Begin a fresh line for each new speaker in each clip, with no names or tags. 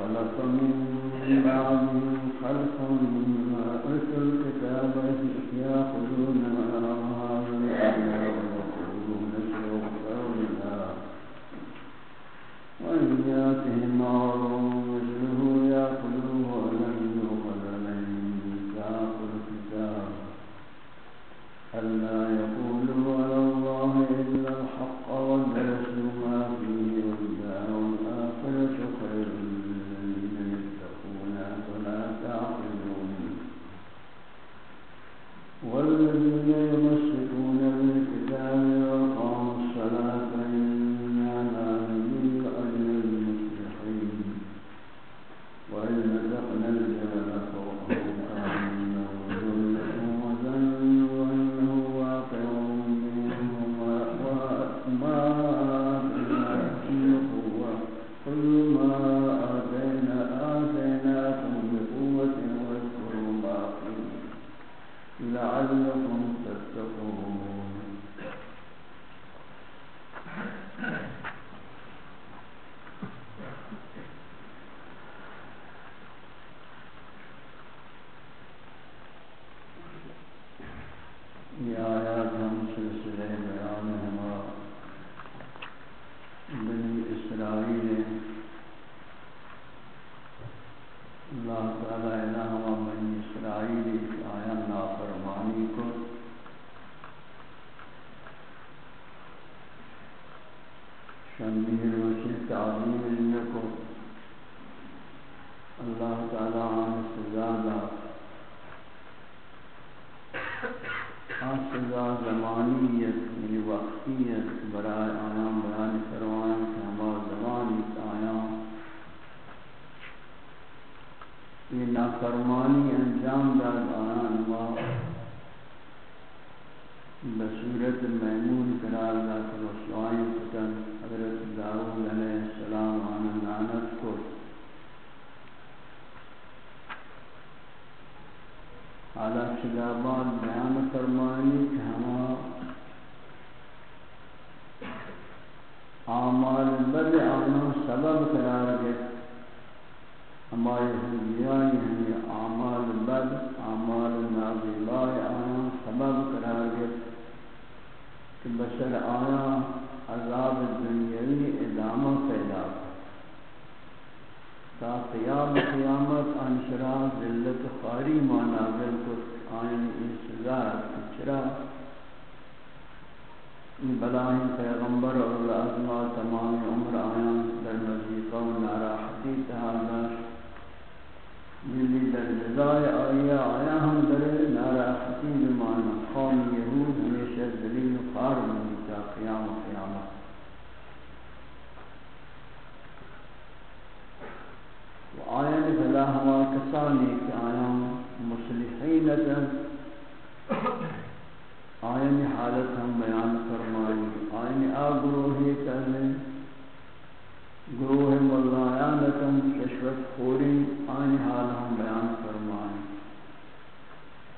وخلق من بعدهم خلق أرسل الكتاب يأخذون بنی اسرائیل اللہ تعالی الہ و بنی اسرائیل کی آیا نافرمانی کو شمیر وشی تعظیم کو اللہ تعالی عن سزا دار سزا زمانیت یعنی وقتیت برای آیام بیان فرمائیں کہ ہمارا زمانی آیام یہ نافرمانی انجام داد آیان ما بصورت میمون قرار داد رسوائی فتن حضرت داود علیہ السلام آنا نانت کو حالات شدابات بیان فرمائی کہ ہما اعمال بد آنا سبب قرار دے ہمارے ہندیانی ہمیں اعمال بد اعمال نازبائی آنا سبب قرار دے کہ بشر آیا عذاب دنیاوی ادامہ پیدا تا قیام قیامت انشرا ذلت خاری ما نازل کو آئین این سزا چرا بلاہی پیغمبر اور لازمہ تمام عمر آیان در مزیقہ و ناراحتی تحاداش جلی در جزائے آیا آیا ہم در ناراحتی بمانا قوم یہود ہمیشہ دلیل خار ہوئی تا قیام و قیامت. و آیان فلا ہوا کسانی کہ آیان مصلحینتا آیان حالت ہم بیان فرمائی۔ آیان آگروہی کہنے گروہ ملایانتا کشوت خوری آیان حال ہم بیان فرمائی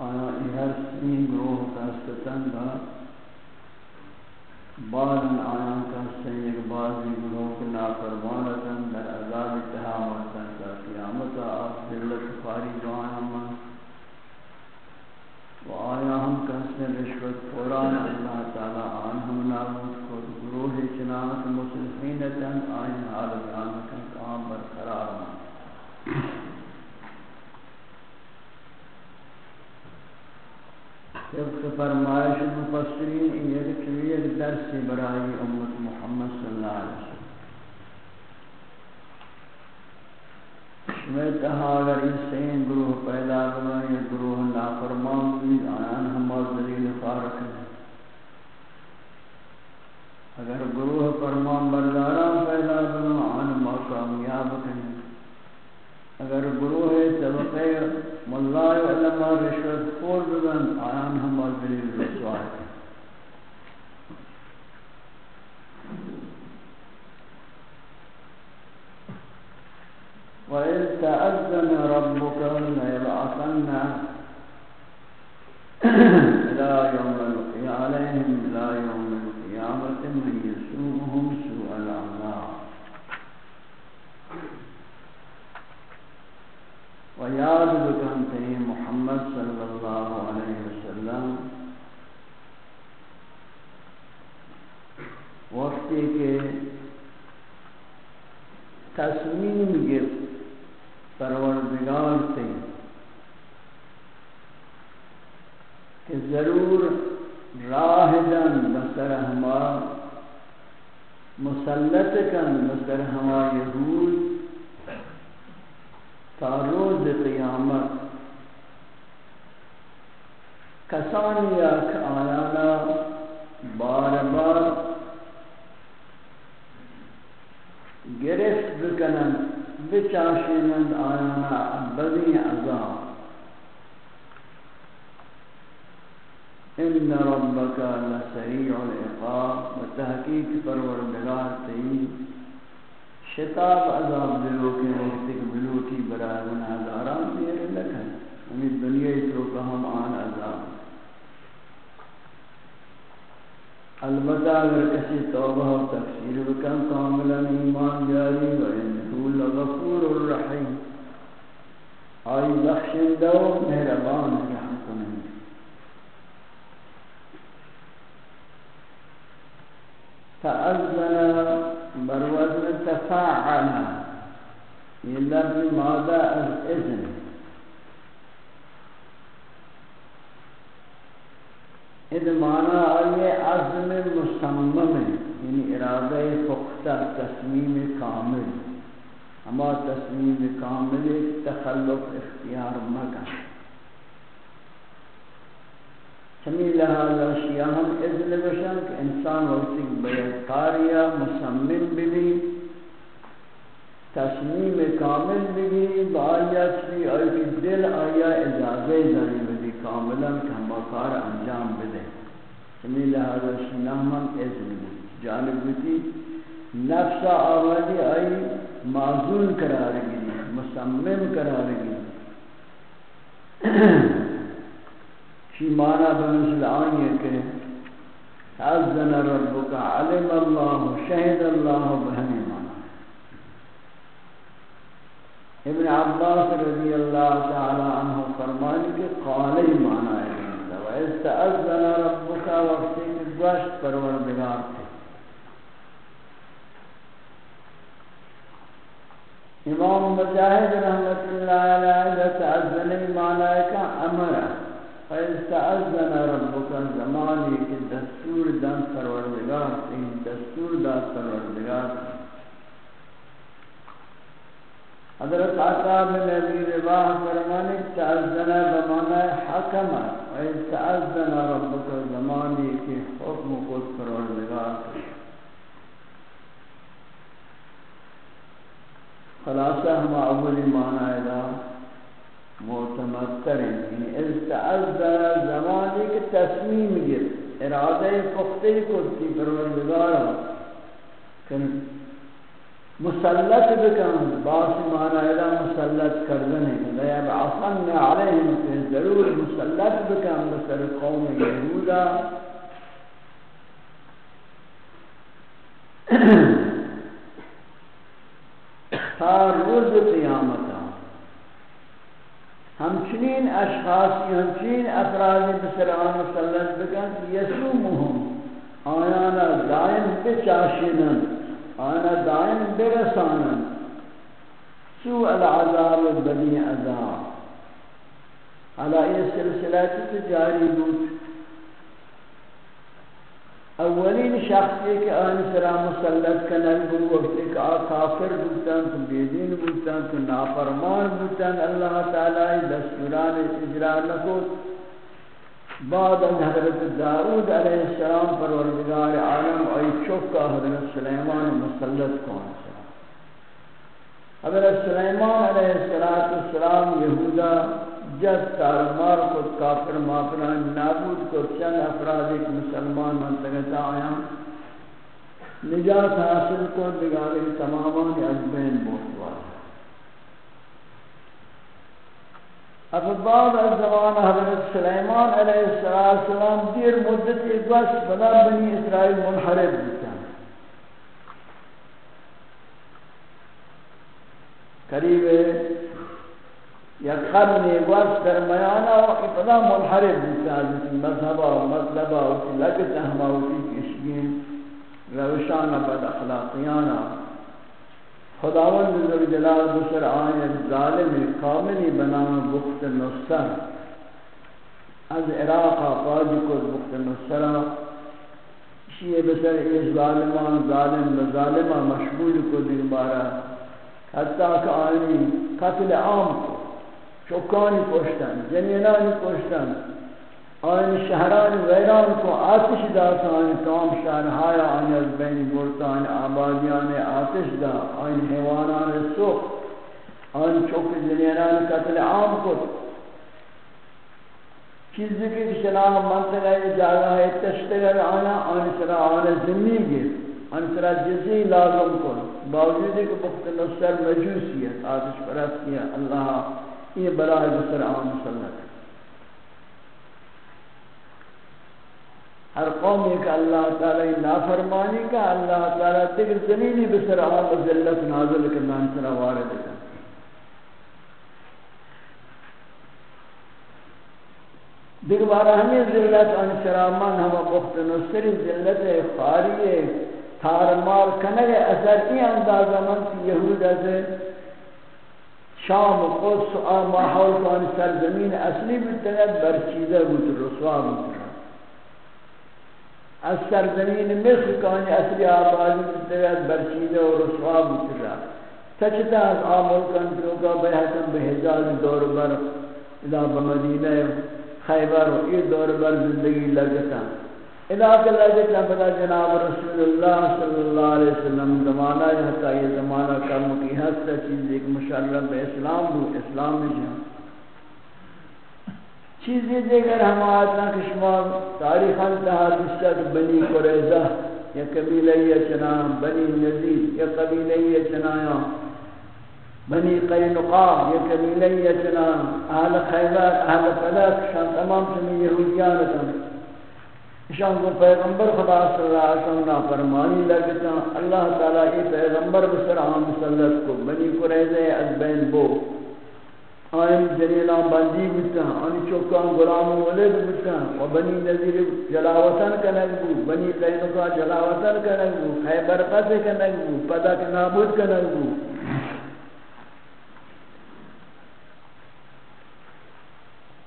آیان ہر سین گروہ کا ستنگا بعض آیان کا سید بعضی گروہ کے نافرمان نافرمانتا در عذاب اتحام اتحامتا تا قیامت آف ذلت خاری دعانا من و آیا ہم کہتے رشوت قرآن اللہ تعالی آن ہم نابود کو گروہ چنانت مسلحینتا آئین حال بیانتا کام برقرار من طبق فرمائش مفسرین یہ ایک ایک درس برائی امت محمد صلی اللہ علیہ وسلم۔ میں کہا، اگر اس سے گروہ پیدا کرنا یہ گروہ نافرمان بھی، آیان ہمار دلیل فارق اگر گروہ فرمان برداران پیدا کرو، آن ما کامیاب کریں۔ اگر گروہ طبقے ملا علماء رشوت خور بدن آیان ہم دلیل رسوائے وإذ تأذن ربك ليبعثن إلى يوم القيامة عليهم إلى يوم القيامة من يسومهم سوء العذاب وياد بكنته محمد صلى الله عليه وسلم وقتی کے تصمیم گرفت پروردگار سے کہ ضرور راہ دن بسر ہما مسلط کن بسر ہما یہود تا روز قیامت کسانی اک آیانا بار بار گرفت بکنن بچاشنند آیانا بدی عذاب ان ربك لسريع العقاب وتحقيق پروردگار تی شتاب عذاب دلو کے وقت کے بلوٹی برائے گناہگاران دیر لگن ہمیں دنیا تو کہ ہم آن عذاب۔ البتہ اگر کسی توبہ و تفسیر بکن کاملا ایمان جاری و انہو لغفور الرحیم۔ آئی بخشن دو مہربان رحم کنن تأذن بروزن تفاعل. یہ لفظ مادہ از اذن. اد معنی آئیے عزم مصمم یعنی ارادہ پختہ، تصمیم کامل. ہما تصمیم کامل تخلق اختیار مکہ چمی لہذا شیعہم اذن بشن کہ انسان وقتی بیتکاریا مصمم بھی تصمیم کامل بھی بآیا چلی آئی دل آیا اجازہ داری بھی کاملا کہ ہم کار انجام بدے۔ چمی لہذا شنامن اذن جانب بیتی نفس آوازی آئی، معذول قرار گئی، مصمم قرار گئی۔ شی معنی بمثل آئیے کہ حزن ربک، علم اللہ، شہد اللہ، بہنی معنی ابن عباس رضی اللہ تعالی عنہ فرمانی کہ قالی معنی ہے۔ وَإِسْتَأَذَّنَ رَبُّكَ، وَقْتِ گوشت پروردگار تھے۔ امام مجاہد رحمت اللہ علیہ تعذن معنی کا امر فَإِسْتَأَذَّنَ رَبُّكَ زمانی کی دستور دن پروردگار تھی دستور دا پروردگار. حضرت عطا بن ابی رباح فرمانے تعذنا بمعنی حکم و تعذنا ربک زمانی کے حکم کو پروردگار. خلاصہ ہم اولی معنی دا معتمد کریں یعنی از تعذنا زمانی کے تصمیم گر ارادہ پختے کو تھی پروردگار کہ مسلط بکن. باس مانا الہ مسلط کردن ہے لیب عصن علیہم کہ ضرور مسلط بکن بسر قوم یہودا تا روز قیامتا ہمچنین اشخاصی ہمچنین افرادی بسر آن مسلط بکن یسومهم. آنانا دائم بچاشنن آنا دائم برسانن. سوء العذاب و بنی عذاب. حالا یہ سلسلہ کی جاری بود؟ اولین شخصی کہ آن سرا مسلط کنن بو وقت ایک کافر بودتن تو بیدین بودتن تو نافرمان بودتن اللہ تعالی دستوران اجرا لکوت بعد از حضرت داود علیہ السلام پروردگار عالم ای چوکا حضرت سلیمان مسلط کون سا حضرت سلیمان علیہ السلام یہودا جد تارمار کو کافر مافران نابود کو چند افراد ایک مسلمان منتگتا آیا۔ نجات حاصل کو دگالی تمامان از بین بوتوار اب بعد از زمان حضرت سلیمان علیہ السلام دیر مدت ایک وقت بنا بنی اسرائیل منحرب بتا قریب یا قرن وقت در میانا مطلب و ابتدا منحرب بتا مذہبا و مطلبا و لگت احما و کشگین روشانا بد اخلاقیانا خداوند ذو جلال بسر آئین ظالم کاملی بنام بخت نصر. از عراق آقاج کو بخت نصر شیئے بسر ایس ظالمان، ظالم بظالمہ مشغول کو دل بارا حتیٰ کہ آئینی قتل عام کو چکانی کشتن جنینانی کشتن آن شہران ویران کو آتش دا آن تمام شہرهای آن از بین برتان آبادیان آتش دا، آن حیوانان سخت آن چوک زنیران قتل عام کو چیزی که شناہ منطقہ جاگہ ہے تشتگر آنا آن سرا آن زمین گیر، آن سرا جزی لازم کن. باوجود کہ بخت نصر مجوسیت آتش پرست کیا اللہ یہ برای بسر آن مسلط ہے۔ ہر قوم ایک اللہ تعالی نافرمانی کا، اللہ تعالی تگر زمینی بسر آب ذلت نازل کرنا انسرا وارد کا دیکھ بارا ہمیں ذلت انسرا ہم بخت نصری ذلت خاری تارمار کنگ اثر ای اندازہ من کی یہود از شام و قدس و ماحول کان سرزمین اصلی بتنید برچیدہ بود، رسوا بود از سرزمین مصر کانی اصلی آبادی بتوید برچیده و رسوا بترا تچتا از آمول کن پروکا بحثم به حجاز دور بر ادا بمدینه خیبر و ای دور بر زندگی لگتا ادا که لگتا بدا جناب رسول اللہ صلی اللہ علیہ وسلم زمانہ حتی یہ زمانہ کم کی حد سے چیز ایک مشرف اسلام ہو، اسلام میں جہاں چیزی دیگر ہم آتنا کشما تاریخ انتہا بسر بنی قریضہ یا قبیلہ یہ چنان، بنی نزید یا قبیلہ یہ چنایا، بنی قینقا یا قبیلہ یہ چنان، اہل خیبر، اہل فلک، شان تمام سمی یہودیان کن شان کو پیغمبر خدا صلی اللہ علیہ وسلم نا فرمانی لگتا اللہ تعالیٰ یہ پیغمبر بسر مسلط کو بنی قریضہ از بین بو۔ آئین جلیلان بندی بودتا آنی چوکان غلام ولد بودتا و بنی نظیر جلاوطن کنگ بود بنی قینقا جلاوطن کنگ بود خیبر قص کنگ بود پدک نابود کنگ بود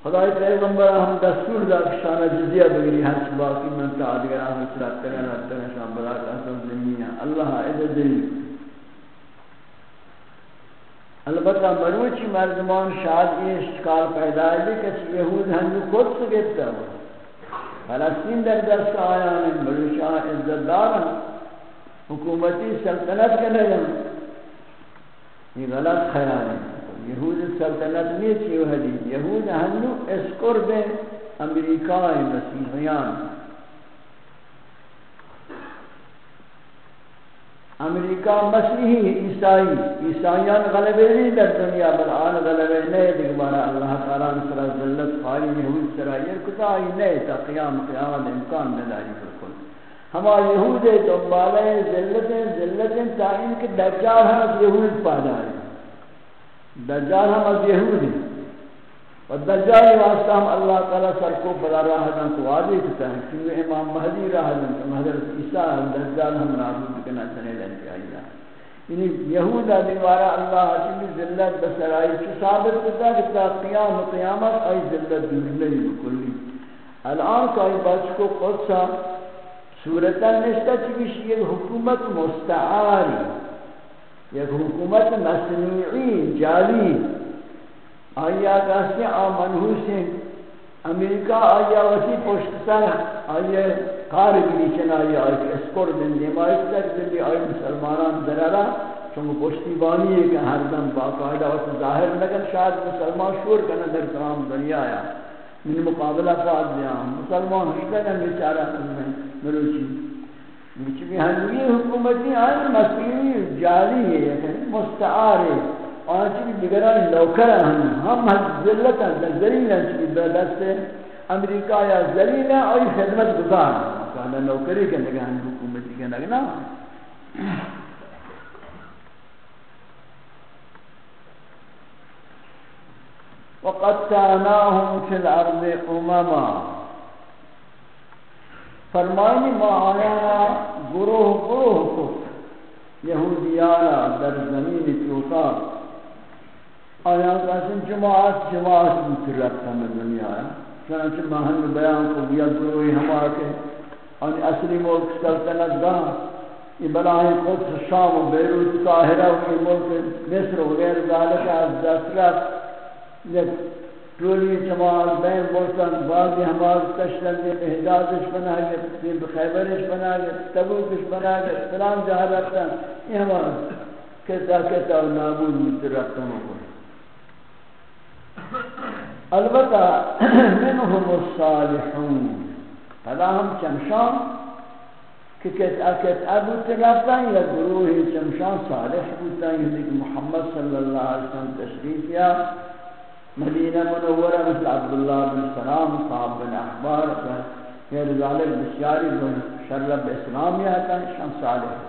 خدای پیغمبر ہم دستور دا شان جزیہ بگری حس باقی من تا آدگران حسرات تگن اتنا شان بلا قسم زمینہ اللہ عدد دلیل البتہ مروچی مردمان شاید یہ اشتکال پیدا ہے کہ یہود ہنگو خود سے گفتا فلسطین در دست آیا آیان مروچان عزت دارن حکومتی سلطنت کے لیے یہ غلط خیال ہے۔ یہود سلطنت نہیں چیو حدیث. یہود ہنگو اسکر بے امریکہ مسیحیان. امریکہ مسیحی عیسائی. عیسائیان غلبے نہیں در دنیا، بل آن غلبے نہیں. دیکھ اللہ تعالیٰ نصرہ ذلت خالی یہود سرا یہ کتائی نہیں تا قیام قیامت امکان نداری بالکل. ہما یہود تو بالے، ذلتیں ذلتیں، تا کے دجال ہم از یہود پادا ہے دجال ہم از یہود ہیں۔ و دجال واسطہ ہم اللہ تعالیٰ سر کو بلا راہ دن کو واضح کتا ہے کیونکہ امام مہدی راہ دن تو حضرت عیسیٰ دجال ہم نابود کنا چنے لن چاہیے یعنی یہودا دیوارا اللہ حجمی ذلت بسرائی چو ثابت کتا کہ تا قیام و قیامت آئی ذلت دور نہیں بکلی الان کا ای بچ کو قدسا صورتا نشتا چکش یک حکومت مستعاری۔ یک حکومت مصنوعی جالی آیا کسی آمنحوس امریکہ آیا وسی پشت سر آیا کار بلی چن آیا آیا اسکور دن دیمائی تک دلی آیا مسلمانان ذرارا چونکہ پشتی بانی ہے کہ ہر دم باقاعدہ وقت ظاہر لگن شاید مسلمان شور کرنا در تمام دنیا آیا. من مقابلہ فاد دیا مسلمان ہشتا ہے بیچارہ مروچی چونکہ ہنوی حکومتی آئی مسیحی جالی ہے یعنی مستعار ہے۔ آنچ بھی دیگران نوکر ہیں، ہم ذلت ہیں ذلیل ہیں چکی بے دست امریکہ یا ذلیل ہیں اور خدمت گزار ہیں۔ کہنا نوکری کے نگاہ حکومتی کے نگاہ وقتناهم في الارض امما فرمائنی ما آیا گروہ گروہ کو، یہودیانا در زمین چوتا آیا قسم جماعت جماعت مترکتا میں دنیا آیا چنانچہ محل بیان کو بیا گروہی ہمارا کے۔ اور اصلی ملک سلطنت دا یہ بلاہی قدس، شام و بیروت، قاہرہ و ملک، مصر و غیر ذالک از دست رفت تولی بین بولتن بعضی ہمار تشلن دے بہدادش بنا گئے دے بخیبرش بنا گئے، تبوکش بنا گئے فلان جہاں رکھتن، یہ ہمار کہتا کہتا و نابود مجھتے رکھتن ہو البتہ منہم الصالحون پدا ہم چمشان کہ کہتا کہتا ابو ترکتن یا گروہ چمشان صالح بودتن یعنی محمد صلی اللہ علیہ وسلم تشریف یا مدینہ منورہ مثل عبداللہ بن سلام صاحب بن احبار غیر ذالک بسیاری بن شرب اسلامی آتا ہے شام صالح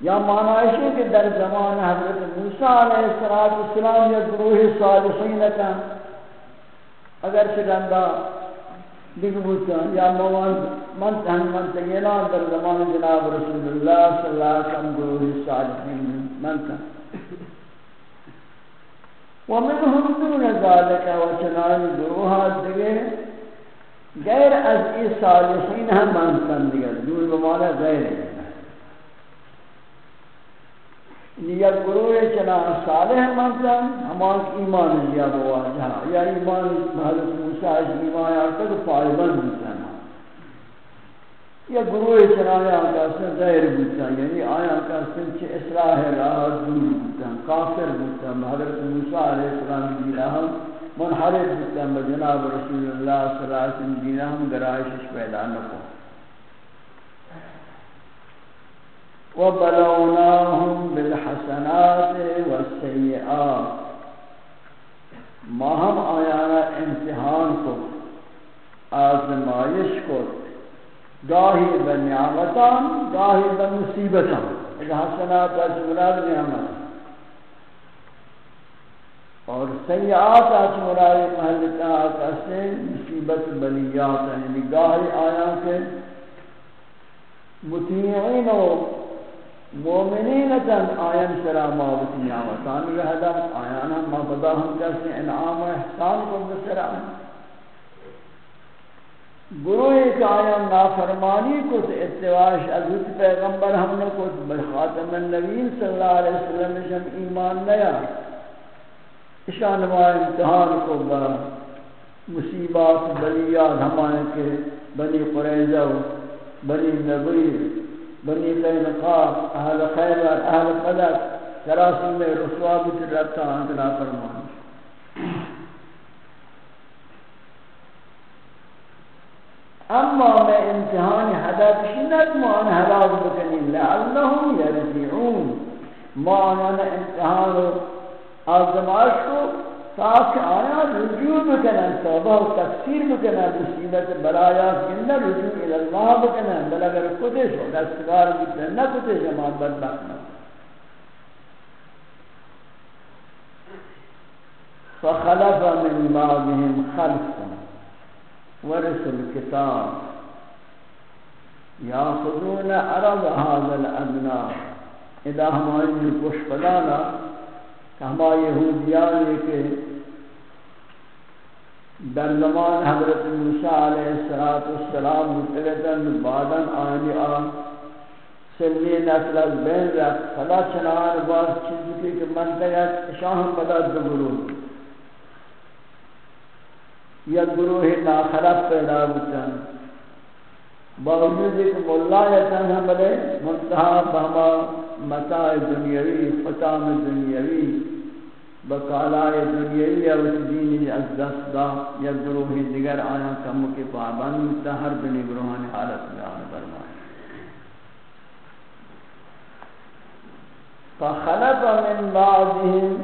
یا معنی ہے کہ در زمان حضرت موسیٰ علیہ السلام یا گروہ صالحین کا اگر چکندہ دیکھ بوتا یا موان من تہن من تینا در زمان جناب رسول اللہ صلی اللہ علیہ وسلم گروہ صالحین من تہن ومنهم دون ذلك وچنان گروہات دیگے۔ غیر از ای صالحین ہم من تہن دیگے۔ دون بمانا غیر۔ ہے یا گروہ چنا صالح منزل ہمان ایمان لیا بواجہ یا ایمان حضرت موسیٰ ایمان آتا تو پائبن بودتا یا گروہ چنا آیا کاسن غیر بودتا یعنی آیا کاسن چھ اصلاح راہ دور بودتا کافر بودتا حضرت موسیٰ علیہ السلام دی راہ منحرف بودتا بجناب رسول اللہ صلی اللہ علیہ وسلم دی راہ گرائشش پیدا نکو۔ وبلوناهم بالحسنات والسيئات۔ ما هم آیانا امتحان کو، آزمائش کو گاہی بنعمتان گاہی بمصیبتان ایک حسنات اجمراد نعمت۔ اور سیئات اجمراد محلتا آتا سے مصیبت بلیات یعنی گاہی آیا کے مطیعین و مومنین تن آیان سرا ماوت نعمتان رہدا آیانا ما بدا ہم کسی انعام و احسان کو بسرا۔ گروہ ایک آیان نافرمانی کو اتواش حضرت پیغمبر ہم نے کو بخاتم النبیین صلی اللہ علیہ وسلم شم ایمان نیا۔ اشان امتحان کو با مصیبات بلیات ہمانے کے بنی قریضہ بنی نبیر، بنی قینقاع، اہل خیبر، اہل قدر کراسی میں رسوا بھی رکھتا انتنا فرمان اما میں امتحان حدث شنت معنی حلاق بکنی لعلہم یرجعون. معنی امتحان آزمائش کو تاکہ آیا رجوع بکنن توبہ و تکثیر بکنن مصیبت برایات گندہ رجوع الاللہ بکنن. بل اگر کتش و دستگار بکنن نہ کتش اما بدبخت فخلف من بعضهم خلف ورث الكتاب. ياخذون عرض هذا الادنى اذا هم عند پشپدانا کہ ہما یہودیان کے در زمان حضرت موسیٰ علیہ السلام متلتن بعدن آنی آن سلی نسل از بین رکھ فلا چنان باز چیزی کی کہ منطقت شاہم بدا دگرو یا گروہ ناخرف پیدا بتن باوجود ایک مولا یتن ہم بلے منتحہ بہما متاع دنیاوی فتام دنیاوی، بقالائے دنیاوی او دین از دست دا یا گروہ دیگر آیا کم کے پابند تا ہر دنی گروہان حالت بیان فرمائے۔ فخلف من بعدهم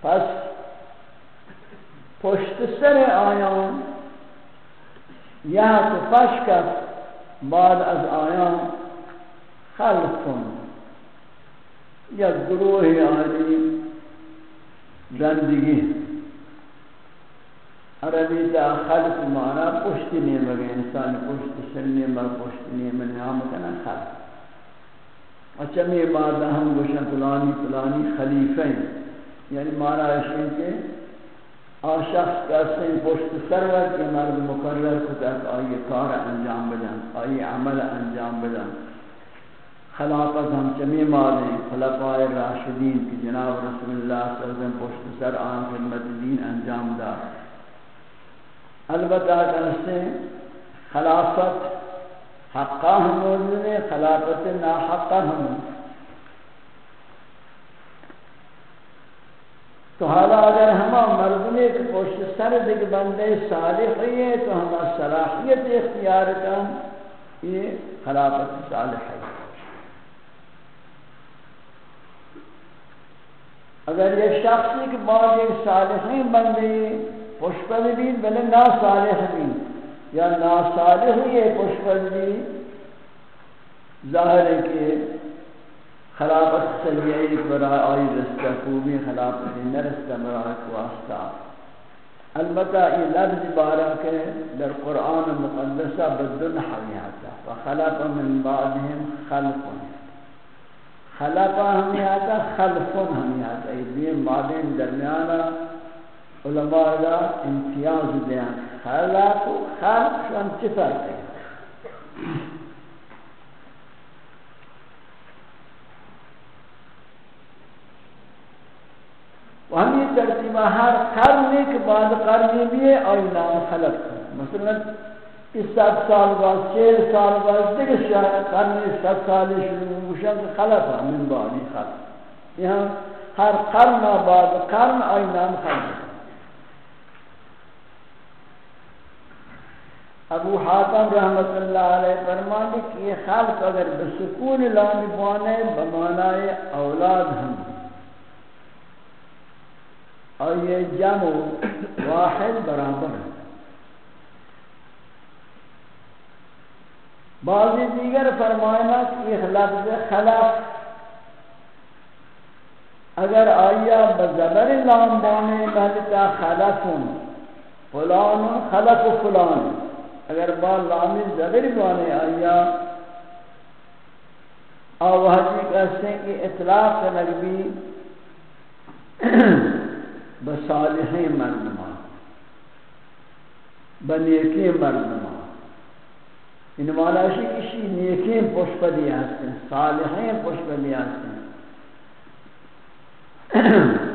پس پشت سر آیان، یا تو بعد از آیان خلق کن. یا گروه آنی زندگی. عربی تا خلق مانا پشت نیم اگر انسان پشت سر نیم پشت نیم نام کنا خلق. اچھا میں مادہ ہم گوشن فلانی فلانی خلیفہ یعنی مانا اشین کے آ شخص کا سن پشت سرور کے مرد مقرر کو آئی کار انجام بدن آئی عمل انجام بدن۔ خلافت ہم چمی مادیں خلفاء راشدین کی جناب رسول اللہ صلی اللہ علیہ وسلم پشت سر آن خدمت دین انجام دا البتہ کہ خلافت حقا ہم موجود ہے، خلافت نا حقا ہم تو حالا اگر ہم مردمی کے پشت سر دیکھ بندے صالح ہے تو ہم صلاحیت اختیار کا یہ خلافت صالح ہے۔ اگر یہ شخصی کے بعد ایک صالحین بندے پشپل بھی بلے نا صالح بھی یا نا صالح یہ پشپل بھی ظاہر ہے کہ خلافت سیئی برای آئی رستہ خوبی خلافت نرستہ برای واسطہ البتہ یہ لفظ بارہ کے در قرآن مقدسہ بدن حویاتا وخلف من بعدهم خلف۔ خلف ہمیاتا خلف ہمیاتا یہ دین بعدین درمیانا علماء دا امتیاز دیان خلف و خلف شوان چی فرق ہے و ہمیں ترتیبہ ہر قرن کے بعد قرن بھی ہے اور نام خلق مثلا اس سات سال بعد چھ سال بعد دیگر شاید قرن سات سال شروع مشان خلق من بعد خلق. یہاں ہر قرن بعد قرن اور نام خلق. ابو حاتم رحمت اللہ علیہ فرمانے کہ یہ خلق اگر بسکون لامی بوانے بمانائے اولاد ہم اور یہ جمع واحد برابر ہے۔ بعضی دیگر فرمائنا کہ یہ لفظ خلق اگر آیا بزبر لام بانے مہلتا خلقن فلان خلق فلان، اگر با لام زبر بانے آیا، آوازی کہتے ہیں کہ اطلاق نگبی بصالحیں مردمان بنیکی مردمان یعنی ان والا شی کسی نیکی پشپدی ہستے ہیں صالحیں پشپدی ہستے ہیں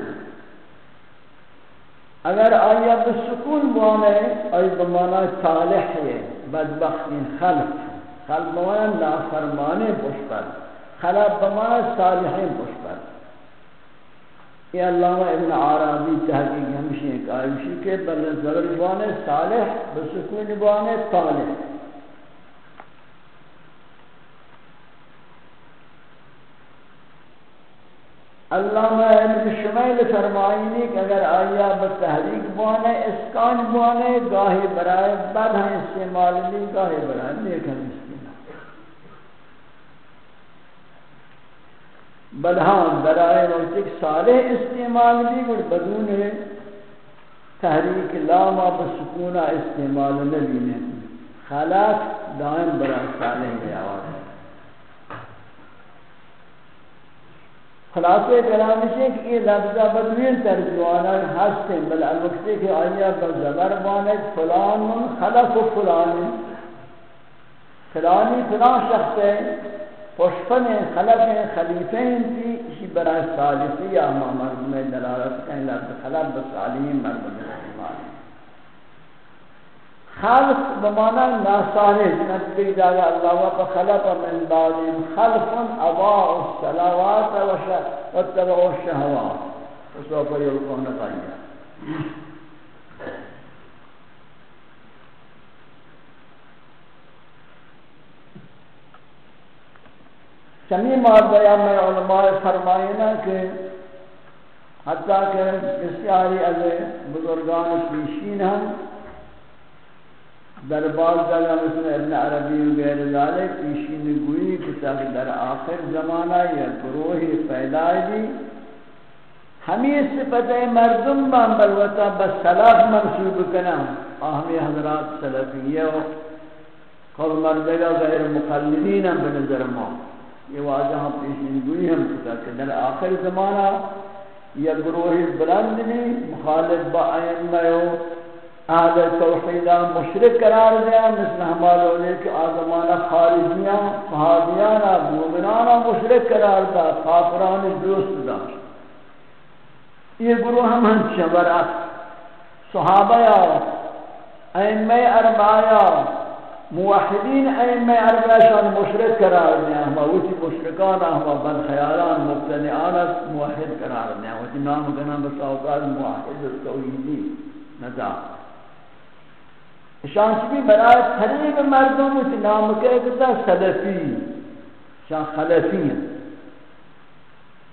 اگر آیا بسکون بوانے آئی بمانا صالح ہے بدبختی، خلق. خلق بوانا نافرمانے پشپد خلق بمانا صالحیں پشپد یہ علامہ ابن عربی تحقیق ہمشی ایک آئیشی کے بل زبر بوانے صالح، بسکون بوانے طالح۔ علامہ ابن شمیل فرمائنی کہ اگر آیا بتحریک بوانے اسکان بوانے گاہی برائے بد ہیں، استعمال لی گاہی برائے نیک ہیں۔ بلہان برائے وقت ایک صالح استعمال بھی گر بدون تحریک لاما بسکونہ استعمال نبی نے۔ خلاق دائم برائے صالح بھی آواز ہے۔ خلاصے کلام سے کہ یہ لفظہ بدوین ترجوانا ہستے بل الوقت کہ آیا بزبر بانے، فلان خلق فلان۔ فلانی فلان شخص ہے۔ خوشفن خلق خلیفین تھی اسی برای صالحی یا ہم مرد دلالت کہیں لفظ خلق بصالحین مرد میں ایمان خلق بمانا ناصالح، نبی جاگا اللہ وقت خلق من بعد خلق اضاء الصلاوات واتبعوا الشهوات. وسوف يلقون غيا چمی مادہ میں علماء فرمائینا کہ حتیٰ کہ بسیاری از بزرگان پیشین ہم در بعض جگہ مثل ابن عربی و غیر ذالک پیشین گوئی کہ تاکہ در آخر زمانہ یا گروہ پیدای دی. ہمیں صفت مردم بان بلوتا بس سلاف منصوب کنا آہمی حضرات سلفیہ و قول مردگا غیر مقلدین ہم بنظر ما. یہ واضح ہم پیشین گوئی ہم کہ در آخر زمانہ یا گروہ بلند بھی مخالف با ائمہ اہل توحید مشرک قرار دیا، مثل ہمارے لوگوں کہ آزمانہ خارجیاں، صحابیاں مومنان مشرک قرار دا، کافران دوست دا۔ یہ گروہ ہم ہنچ برعکس صحابہ ائمہ اربعہ موحدین ائمہ اربعشان مشرک قرار دیا ہم اوتی مشرکان ہم بن خیالان مبتدعان موحد قرار دیا اوتی نام کنا بس اوقات موحد توحیدی ندا شان چبی برای طریق مردم اوتی نام کے کہتا سلفی۔ شان خلفی ہیں۔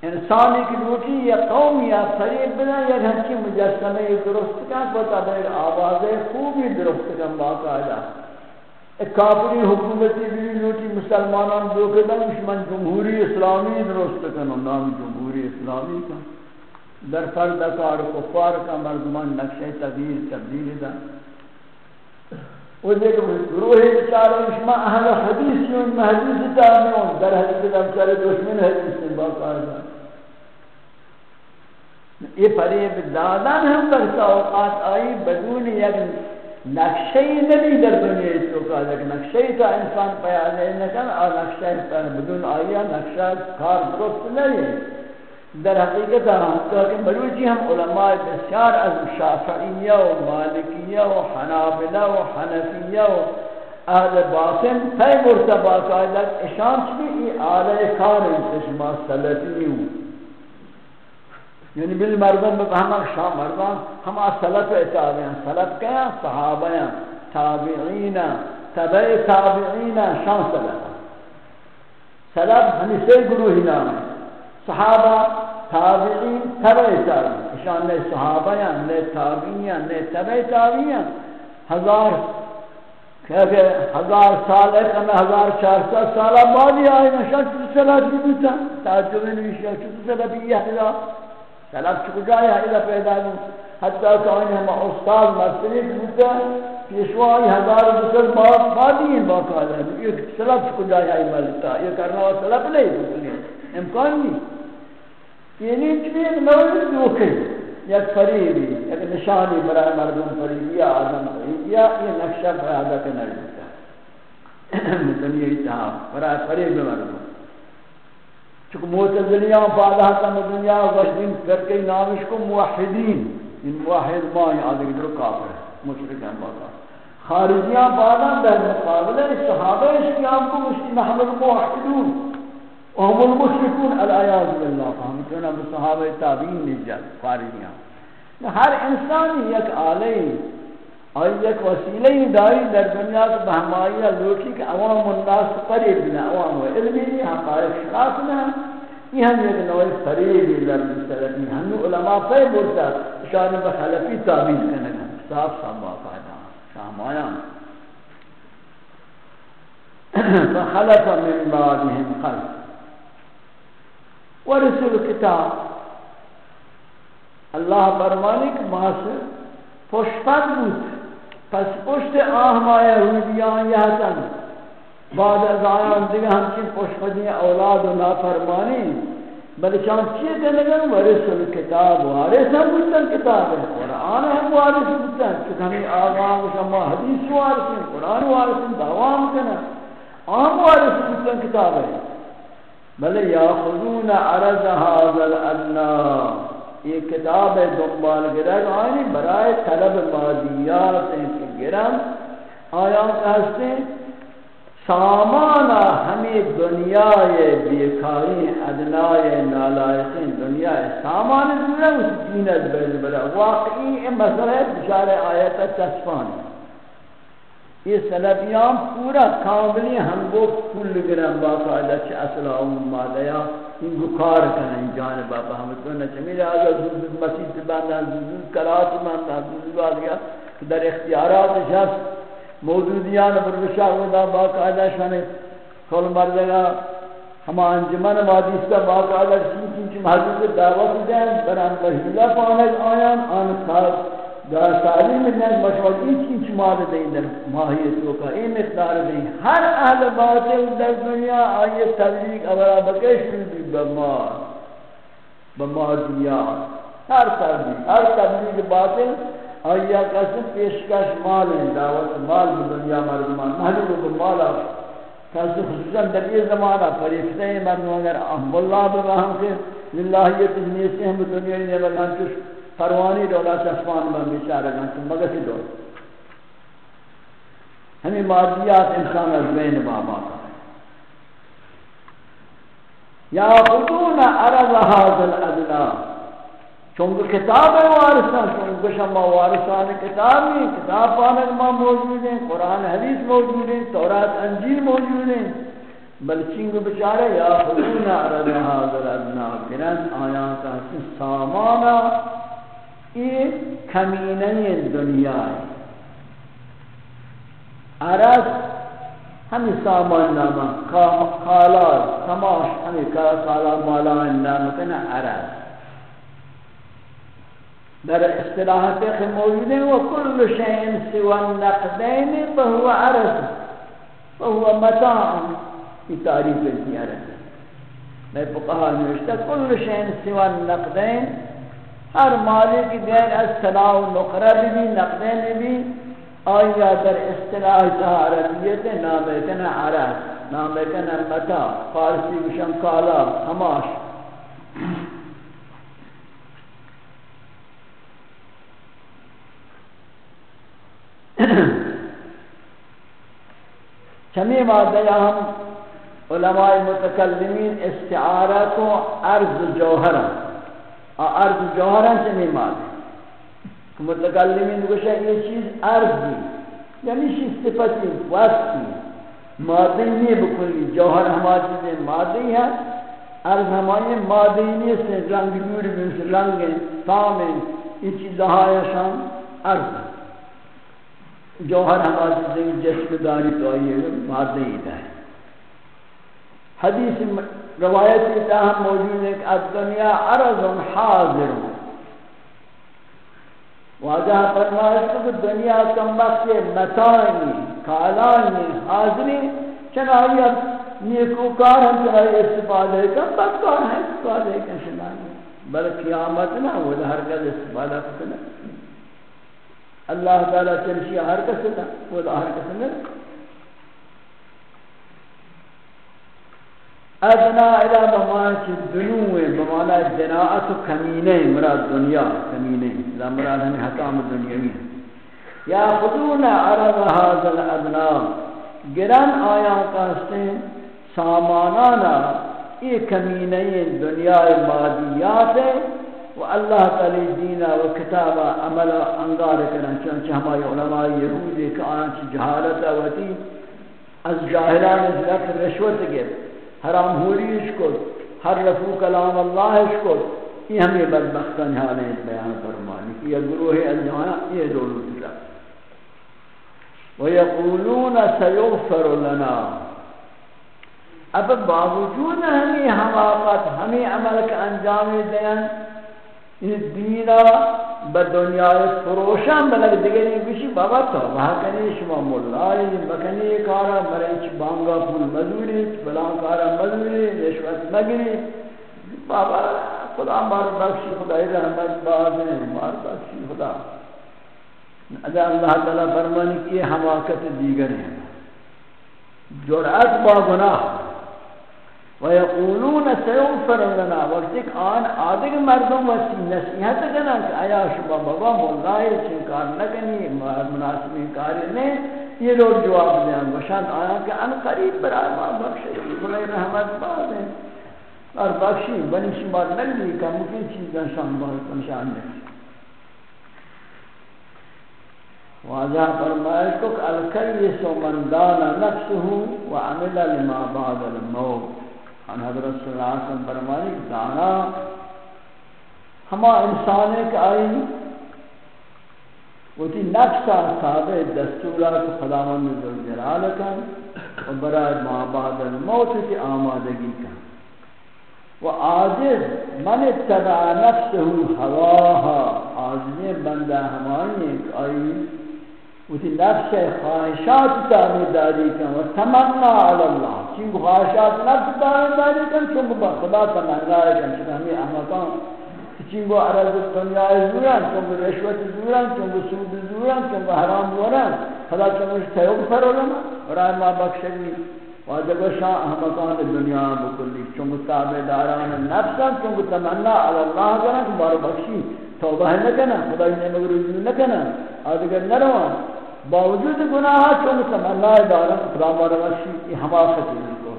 انسانی کی روٹی یا قوم یا فریب بنا یا ہنچی مجسمہ درست کا بتا دے آواز خوبی درست کا باقاعدہ کافری حکومتی بھی لوٹی مسلمانان دو کدن من جمہوری اسلامی درست کنو نام جمہوری اسلامی کا در فرد کار کفار کا مردمان نقشہ تغییر تبدیل دا. وہ دیکھ گروہ چاروں شما اہل حدیث یون محدیث تامون در حدیث دم چارے دشمن حدیث سے باقاعدہ یہ فریب دادان ہم کرتا اوقات آئی، بدون یک نقشے نبی در دنیا اس کو کہا لیکن نقشے تا انسان پیدا ہے کن اور نقشہ پر بدون آیا نقشہ کار درست نہیں در حقیقت ہم تو کہ مروجی ہم علماء بسیار از شافعیہ و مالکیہ و حنابلہ و حنفیہ و اہل باطن تی مرتبہ قائدت اشان چکی ای آلہ کار انتشما سلطی ہوں یعنی بل مردم بفهم شام مردان ہم سلف اتابعین سلف کیا؟ صحابیان، تابعین تبع تابعین شان سلف. سلف ہمیں سے گروہی نام ہے. صحابہ، تابعین تبع تابعین شان نے صحابیان، نے تابعین، نے تبع تابعین ہزار کہ ہزار سال ہے کہ ہزار چار سو سال بعد ہی آئے نشان چیز سلف جی بھی بتا تعجب نہیں ہے چیز سلف بھی ہے سلف چکو جائے حیدہ پیدا نہیں حتی کہ انہیں ہم استاد مرسلی بودتا پیشوائی ہزار بسر بادی ہیں باقا ہے یہ سلف چکو جائے حیدہ ملتا یہ کرنا ہوا سلف نہیں بودتا امکان نہیں یہ نہیں چوئے ایک نوعی دوکھے یک فریبی، یک نشانی برای مردم فریبی، یا آدم فریبی، یا یہ نقشہ برای کے نرمتا دنیا اتحاب برای فریبی مردم. چونکہ معتزلیاں پادا ہم دنیا وشدین فرقے نامش کو موحدین، ان موحد ما یاد کرو کافر مشرک ہیں باقا خارجیاں پادا در مقابلہ صحابہ اس قیام کو مشتی محمد موحدون، وهم المشركون الایاذ بالله فهم چنا صحابہ تابعین نجات خارجیاں۔ ہر انسان یک عالی اور یک وسیلہ ہی داری در دنیا کو بہمائی لوٹی کہ عوام الناس قریب نہ عوام علمی نہیں حقائق شناسنا یہ ہم۔ ایک نوع فریب در مسلمی ہم علماء پہ بولتا شان بخلفی تعبیر کرنے گا صاف صاف باقاعدہ شامایا فخلف من بعدهم خلف ورسل کتاب۔ اللہ فرمانے کہ ماس پشتن بود۔ پس پشت آہمایا یہودیان یہتن بعد از آیان دیگه همچین پشخدی اولاد و نافرمانی بل چان چیه کنگن ورس کتاب وارث هم بودن کتاب، قرآن هم وارث بودن، چون ہمیں آغام شما حدیث وارث ہیں، قرآن وارث ہیں دوام کنا آم وارث بودن کتاب ہے بل یاخذون عرض هذا الادنى یہ کتاب ہے دنبال گرد، آئینی برائے طلب مادیات ہیں کہ گرم آیا کہتے ہیں، سامانا ہمیں دنیا بیکاری ادنائے نالائقین دنیا سامان دنیا، اس دینت بیل بلا. واقعی مسئلہ ہے، بشار آیت چسپان یہ سلفیان پورا کاملی ہم گو کل گرم باقاعدہ چھ اصلا ام مادیا ان کو کار کریں جانب بابا ہم تو نہ چمی آگا زوز مسیح سے بندہ زوز کرات بندہ زوز آگیا در اختیارات شخص، موجودیان بروشا ہوتا باقاعدہ شانے کل مردگا ہم انجمن وادیستا باقاعدہ چین چین چین حضرت دعوت دیں، بران بحیلہ پانک آیان، آن صاحب در تعلیم نگ مشورت این چی چمال دیں در ماہیتوں کا این مقدار دیں ہر اہل باطل در دنیا آئیے تبلیغ اولا بکش بھی بمار بمار دنیا. ہر تبلیغ ہر تبلیغ باطل آئیے کسی پیشکش مال ہیں دعوت مال دنیا مردمان محلوب بمالا کسی خصوصا در یہ زمانہ فریفتے ہیں مردمان اگر احم اللہ برہم کے للہ یہ تجنیس سے ہم دنیا نے بلان چشک پروانی دولا چشمان میں بیچارہ گا، تو مگسی دول ہمیں مادیات انسان از بین بابا کا یا خودون عرض حاضر ادنا، چونکہ کتاب ہے وارثان، چونکہ شما وارثان کتاب کتابی کتاب پانک ما موجود ہیں، قرآن حدیث موجود ہیں، تورات انجیل موجود ہیں۔ بل چنگ بچارے یا خودون عرض حاضر ادنا گرن آیاں کا سامانا یہ کمینہ دنیا. ہے عرض ہمیں سامان نامہ خالار سماش ہمیں کالا مالا نام کنا عرض. در اصطلاحات کے موجود ہیں وکل شین سوى النقدین فهو عرض، فهو متاع یہ تعریف ہے عرض میں فقہا نوشتا کل شین سوى النقدین ہر مالک غیر اصطلاح و نقرہ بھی نقدین بھی آیا در اصطلاح عربیت نام کنا عرب نام متا فارسی بشم کالا، ہماش۔ چمی مادہ ہم علماء متکلمین استعارہ کو عرض جوہرہ۔ ارض جوہران سے نہیں مال متکلمین گوشا یہ چیز ارض دی یعنی چیز صفتی واسطی مادی نہیں بکلی جوہر ہماری چیزیں مادی ہے ارض ہماری مادی نہیں سے رنگ دور میں سے رنگ تام یہ چیز شان ارض جوہر ہماری چیزیں جسم داری تو آئیے مادی ہے حدیث روایت کی تاہم موجود ہے کہ الدنیا عرض حاضر واجہ فرمائے کہ دنیا کم وقت متاعی، کالانی، حاضری چنائیت نیکوکار ہم چنائی استفادہ کم بکار ہے استفادہ کم شنائی بل قیامت نہ وہ ہر کس استفادہ کرنا اللہ تعالیٰ چنشی ہر کس نہ وہ ہر کس نہ ادنا الى بمانچ دنو بمانا جناعت کمینے مراد دنیا کمینے لا مراد ہمیں حکام دنیاوی یا خدون عرض هذا الادنا گران آیا کاستے سامانانا، یہ کمینے دنیا مادیات ہے، و اللہ تعالی دینا و کتابا عملا انگار کرن چنچہ ہمارے علماء یہودی کہ آنچ جہالت وتی از جاہلان ازلت رشوت گرد حرام ہوریش کو، ہر رفو کلام اللہ کو۔ یہ ہمیں بدبختان حالیں بیان فرمانی کہ یہ گروہ الجوانا یہ دولو تلا وَيَقُولُونَ سَيُغْفَرُ لَنَا۔ اب باوجود ہمیں حماقت، ہمیں عمل کا انجام دیں یہ دینا بدنیا فروشان بلک دیگری بشی بابا تو وہ کنی شما مولائی مکنی کارا برای مرنچ بانگا پول مزوری بلان کارا مزوری رشوت مگری بابا خدا مار بخشی خدای رحمت بازیں مار بخشی خدا۔ اگر اللہ تعالی فرمانی کی حماقت دیگر ہیں۔ جرأت با گناہ۔ ويقولون سيغفر لنا وقت آن آدھگ مردم وسی نصیحت کنا کہ آیا شما بابا مولائی چنکار نکنی مناسبی کاری نے یہ لوگ جواب دیں وشان آیا کہ ان قریب برای ما بخشی خلی رحمت باز ہیں اور بخشی، بنی شما نلی کا مکن چیزیں شان بہت نشان نہیں واجہ فرمائے کہ الکیس من دان نفسه وعمل لما بعد الموت۔ ان حضرت صلی اللہ علیہ وسلم فرمائے، دانا، ہما انسان ایک آئی وہ تھی نفسا ثابت دستورات خداوند ذو جلال کن و برای ما بعد الموت کی آمادگی کن و عاجز من اتبع نفسه هواها عاجز بندہ ہمانی ایک آئی وتی نفس خواہشات تعمیر داری کن و تمنا علی اللہ۔ چین خواہشات نفس تعمیر داری کن، چون با خدا تمنا کن چون ہمیں احمقان۔ چین گو عرض دنیا زوران چون گو رشوت زوران چون گو سود زوران چون گو حرام زوران خدا چون گو تیوب فرولما برای ما بخشگی واجب شاہ احمقان دنیا بکلی، چون گو تابع داران نفسان چون گو تمنا علی اللہ کنا کہ بخشی۔ توبہ نکنا، خدا انہیں مگر رجوع نکنا، آدھگر نروان باوجود گناہ چون تمنا دارن خدا مارا وشی یہ حماقت ہے ان کو۔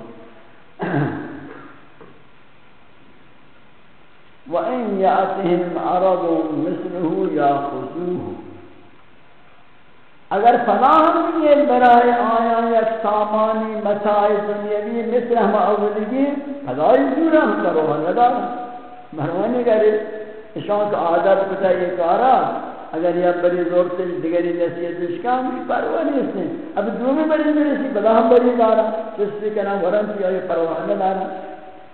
وَإِنْ يَأْتِهِمْ عَرَضٌ مِثْلُهُ يَأْخُذُوهُ اگر فلاہم یہ برائے آیا یک سامانی متاع دنیاوی مثل ہم اولگی فلاہی دورا ہم کرو ہم ندارا مہرمانی کرے اشان کا عادت کتا یہ کارا اگر یہ بڑی زور سے دیگری نصیحت دشکان بھی پرواہ نہیں اس نے۔ اب دومی بڑی میرسی بلا ہم بڑی دارا جس سے کہنا ورن کی آئی پرواہ نہ دارا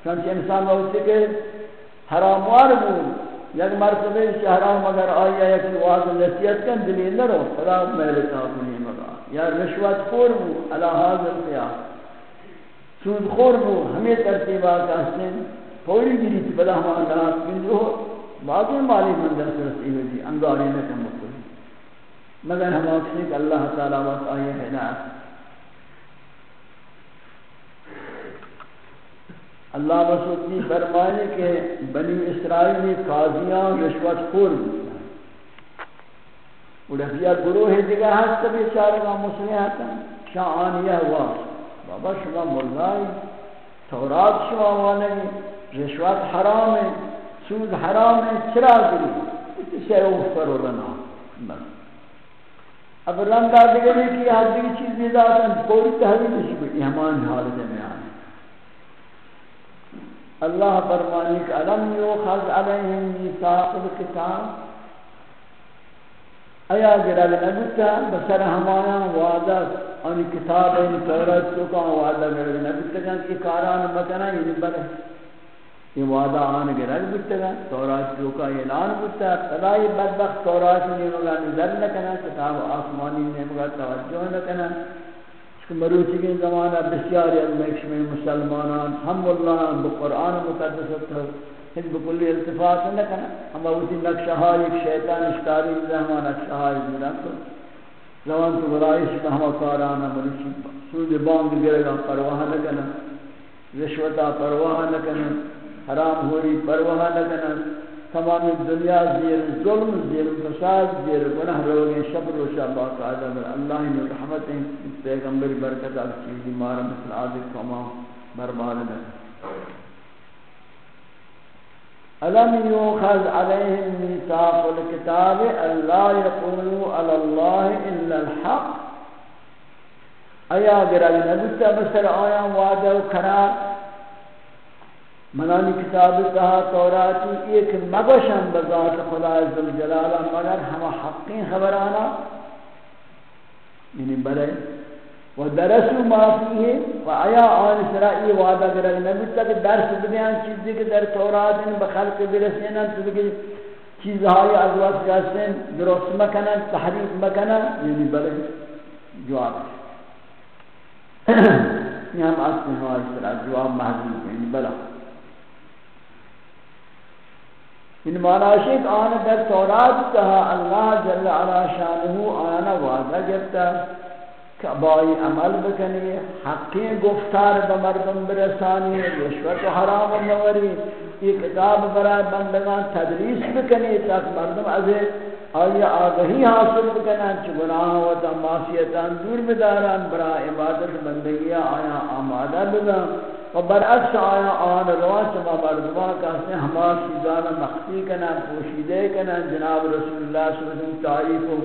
چونکہ انسان وہ ہوتے کہ حرام وار بود یک مرتبہ سے حرام اگر آئی ہے کہ واضح نصیحت کن دلی نہ رو۔ خدا میرے ساتھ نہیں مگا یا رشوت خور بو علا حاضر قیاس سود خور بو ہمیں ترتیبات ہستیں پوری گری تھی بلا ہم اندراز کن جو بعض مالی منظر سے رسی ہوئی تھی، انگاری میں کم مکلی مگر ہم اکسی کہ اللہ تعالیٰ وقت آئے ہدایت۔ اللہ بسوطی فرمائے کہ بنی اسرائیل میں قاضیاں رشوت خور اڑفیا گروہ جگہ ہست بیچارے کا مسلح ہے۔ شاہ آنیہ ہوا، بابا شما ملائی تورات شما وانگی رشوت حرام ہے۔ سود حرام ہے چرا گری اسے اوفر لنا بس۔ اب رنگ آدھگری کی حدی چیز بھی داتا ہے کوئی تحویل اسی کو احمان حالت میں آنے اللہ فرمانی کہ علم یوخذ علیہم نیساق الکتاب ایا گرال نبتا بسر ہمانا وعدہ ان کتاب ان تورت تو کا وعدہ گرال نبتا کہ کاران مکنا یعنی یہ بڑے یہ وعدہ آن گرگ بودتا گا تورات چوکا اعلان بودتا فلائی بدبخت تورات نیمگا نظر نکنا کتاب آسمانی نیمگا توجہ نکنا مروچی کے زمانہ بسیاری از مکشم مسلمانان، ہم اللہ بقرآن مقدس حزب کلی التفاق نکنا ہم اوٹی نقشہا ایک شیطان اشتاری زمان نقشہا ازمنا تو زمان تو برائش ہم کارانا مروچی، سود بانگ گرگا پرواہ نکنا رشوتا پرواہ نکنا حرام ہوئی، پرواہ نہ کرنا تمام دنیا زیر ظلم، زیر فساد، زیر گناہ روگیں شب و شب باقاعدہ بر اللہ نے رحمت پیغمبر برکت اب چیزی مارا مثل عادل کما برباد ہے. ألم يؤخذ عليهم ميثاق الكتاب ألا يقولوا على الله إلا الحق. أيا غير النبي بسر آيا وعده وقرار منانی کتاب کہا توراتی ایک مگوشن بذات خدا عزالجلالہ مگر ہم حقین خبرانا۔ یعنی بلے۔ و درسو ما فیه، و آیا آن سرائی وعدہ کرے نبی تک درس بیان چیزی کہ در تورات یعنی ان بخلق برسینا تو کہ چیزهای از وقت جاستن، درست مکنن، تحریف مکنن یعنی بلے۔ جواب۔ یہ ہم آستے ہیں اس طرح جواب محضوب یعنی بلے۔ ان مناشق آن در تورات کہا اللہ جل علا شانہ آنا وعدہ جبتا کہ بائی عمل بکنی، حقی گفتار بمردم برسانی، رشوت حرام نوری، یہ کتاب برای بندگان تدریس بکنی تاک مردم از آئی آگہی حاصل بکنن چھ گناہ و تماسیتان دور بداران برای عبادت بندگی آیا آمادہ بدن. و برعکس آیا آن روان چما مردمان کہتے ہیں ہما چیزانا مخفی کنا، پوشیدے کنا، جناب رسول اللہ صلی اللہ علیہ وسلم تعریف و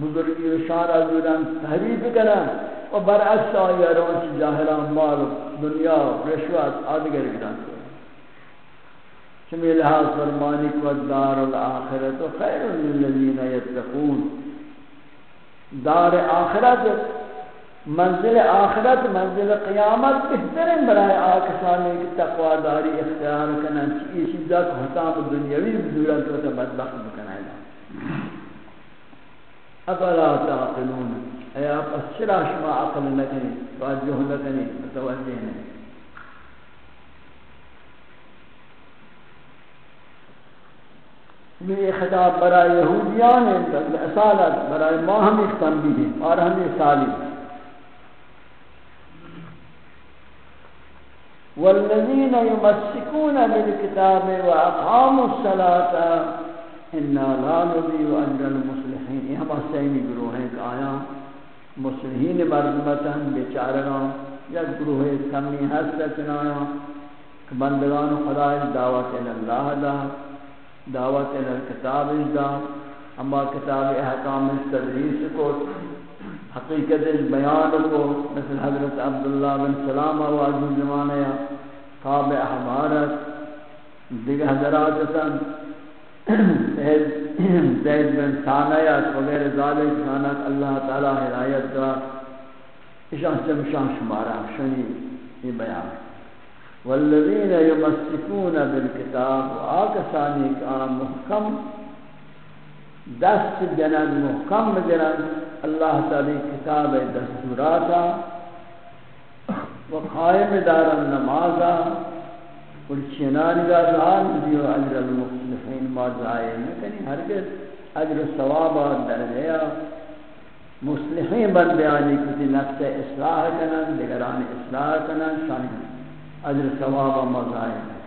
بزرگی و شان ازودن تحریف کنن و برعکس آئی روان جاہلان مال دنیا و رشوت آدگر گران۔ چمی لحاظ فرمانی کو دار الاخرت و خیر للذین یتقون۔ دار آخرت منزل آخرت، منزل قیامت بہترین برای آکسانی کی تقوی داری اختیار کنن چی چیزا کو حتام دنیاوی بدورت و تبدبخت بکنن افلا تعقلون؟ اے آپ اسرا شما عقل نکنی توجہ نکنی متوجہ نہیں یہ خطاب برای یہودیان ہے اصالت برای ما ہم ایک تنبیہ ہیں، اور ہم یہ سالی والذین یمسکون بالکتاب واقاموا الصلاة انا لا نضیع اجر المصلحین۔ یہ ہم سیمی گروہ ہیں کہ آیا۔ مصلحین مرضمتا بیچارگان، یا گروہ کمی حسد چنایا۔ کہ بندگان خدای دعوت اللہ دا، دعوت الکتاب دا۔ اما کتاب احکام تدریس کو حقیقت بیان کو، مثل حضرت عبداللہ بن سلامہ واجب زمانہ یا قاب احبارت دیگر حضرات تن زید بن ثانیت وغیر ذالک ثانت اللہ تعالی ہدایت دا اشان سے مشان شمارا شنی یہ بیان. والذین یمسکون بالکتاب آکسانی کا محکم دست جنن محکم جنن اللہ تعالی کتاب دستوراتا و قائم دارن نمازا اور چنانی کا ذان دیو عجر المصلحین ما ضائع نکنی ہرگز عجر ثوابا درجیا مصلحین بن بیانی کتی نفس اصلاح کنن، دیگران اصلاح کنن شانی اجر ثواب و مزائم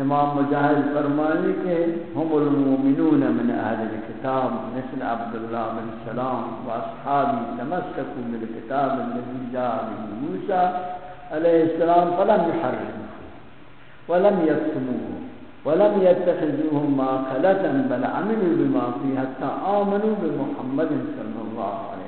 إمام مجاہد فرمانی کہ ہم المومنون من اہل الكتاب مثل عبداللہ بن سلام و اصحابی تمسکو من الكتاب الذي جاء به موسیٰ علیہ السلام فلم يحرمه ولم يكتموه ولم يتخذوه ماخلة بل عملوا بما فيه حتى آمنوا بمحمد صلى الله عليه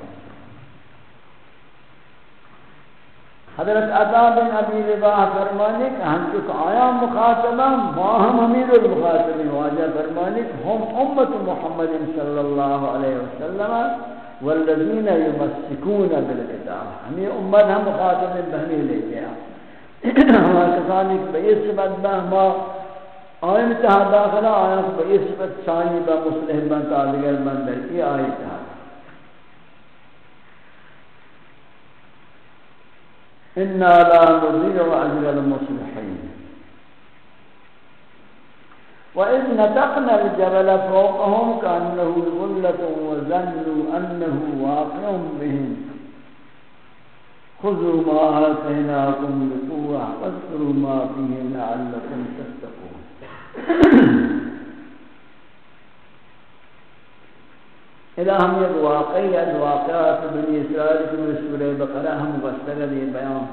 حضرت عطا بن ابی رباح فرمانے کہ ہم چک آیا مخاطبہ ما ہم امیر المخاطبین، واجہ فرمانے کہ ہم امت محمد صلی اللہ علیہ وسلم والذین یمسکون بالکتاب ہمیں امت ہم مخاطبین بہنی لے گیا۔ ہمارے کسانی کہ بئی سبت بہما آئین تہا داخلہ آیا کہ بئی سبت سانی با مسلح بنتا دیگر بندر کی آئی تہا۔ إنا لا نضيع أجر المصلحين. وإذ نتقنا الجبل فوقهم كأنه ظلة وظنوا أنه واقع بهم. خذوا ما آتيناكم بقوة واذكروا ما فيه لعلكم تتقون. الہ ہم ایک واقعی از واقعات بنی اسرائیل کی میں سورہ بقرہ ہم گستگا دی بیان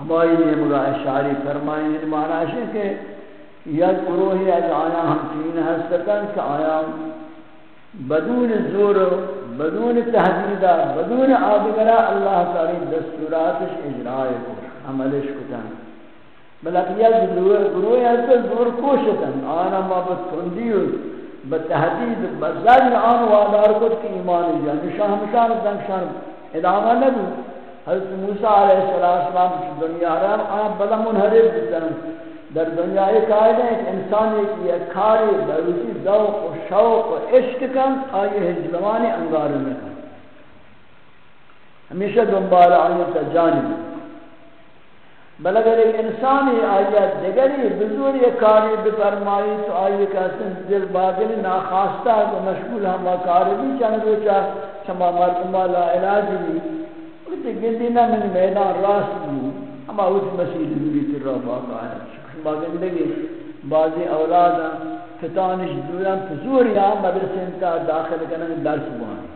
ہماری نے مگا اشاری فرمائیں یہ معنی ہے کہ یک گروہی از آیا ہم تین ہستکن کہ آیا بدون زور بدون تحدید بدون آدگرہ اللہ تعالی دستوراتش اجرائے کو، عملش کتن۔ بلکہ یک گروہی از زور کوشتن، آنا ما بتندی ہوئی۔ بتحدید بزرگ آن وادار کد کی ایمان جان نشان ہمشان زنگشان ادامہ نبو حضرت موسیٰ علیہ السلام کی دنیا رہا آن بلا منحرف بزن در دنیا ایک قائد ہے کہ انسان ایک یہ کھاری بروسی ذوق و شوق و عشق کن آئیے ہجلوانی انگار میں کن ہمیشہ دنبال آئیے تا جانب. بل اگر ایک انسانی آیت دیگری بزرگ یہ کاری بفرمائی تو آئی کہ دل باطل ناخواستہ تو مشغول ہم کاری بھی چند روچا شما مردمہ لا علاج بھی۔ اسی گندی نہ من میدان راست بھی۔ ہم اس مسیح دوری تر را باقا ہے۔ شما گندگی بعضی اولادا فتانش دوران فزوری ہم مدرسے انتا داخل کرنے درس بوانی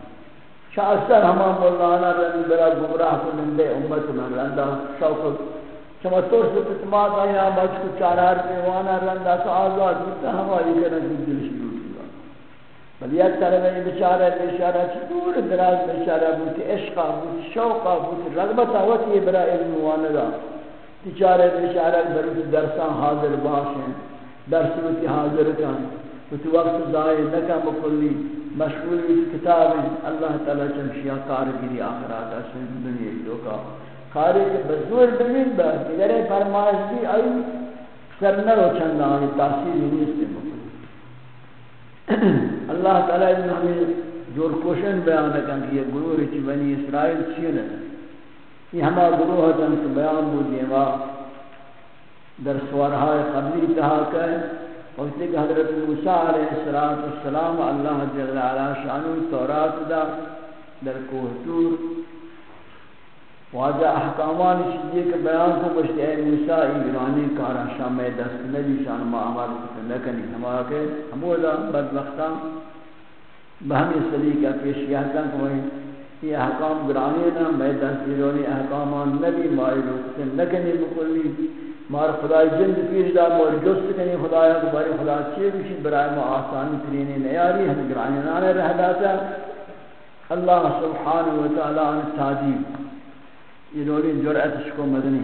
شاہ اکثر ہمان مولانا رنگ برا گمراہ کنندے امت من رندہ شوق شما طور سے اعتماد آیا بچ کو چارار پیوانا رندا تو آزاد ہوتا ہماری کرنا کی دل شروع ہوا بل یک طرف یہ بیچارہ بیچارہ دور دراز بیچارہ بوتی عشقا بوتی شوقا بوتی رغبتا وتی برا علم واندا بیچارہ بیچارہ بروتی درسان حاضر باشیں درس وتی حاضر کن وتی وقت ضائع نکا بکلی مشغول بھی کتاب اللہ تعالی چمشیا کارگیری آخرات اسن دنیا کی کاری کے بزور بمین با دیگر فرمائش بھی آئی سرنر و چندہ آئی تاثیر نہیں سے اللہ تعالی نے ہمیں جور کوشن بیان کن کہ یہ گروہ چی بنی اسرائیل چین ہے یہ ہما گروہ جن سے بیان بودی وا در سوارہائے قبلی تہا کہ وقتی کہ حضرت موسیٰ علیہ السلام اللہ جل علا شانو تورات دا، در کوہ تور واجہ احکامان شدی کے بیان کو بشتے اے موسیٰ ایرانی کارا شام دست نبی شان معامل کتن لکنی ہمارا کہ ہمودا بدبختان بہمی سلیقہ پیش کیا کہ یہ احکام گرانی نا میں دست ایرانی احکامان نبی مائلو کتن لکنی بکلی مار خدای جند پیش دا مور جست کنی خدای باری خدا چیئے بشی برای ما آسانی ترینی نیاری ہم گرانی نانے رہ داتا اللہ سبحانہ وتعالی عنہ تعجیب یہ نوری جرأتش کو مدنی.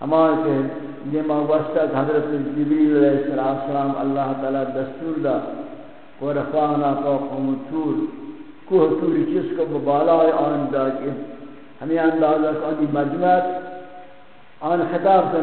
ہمارے کہ یہ موسط حضرت جبریل علیہ السلام اللہ تعالی دستور دا کو ورفعنا فوقهم الطور کوہ توری چیز کو ببالا آن دا کہ ہمیں اندازہ کہ آنی مجمعت آن خطاب سے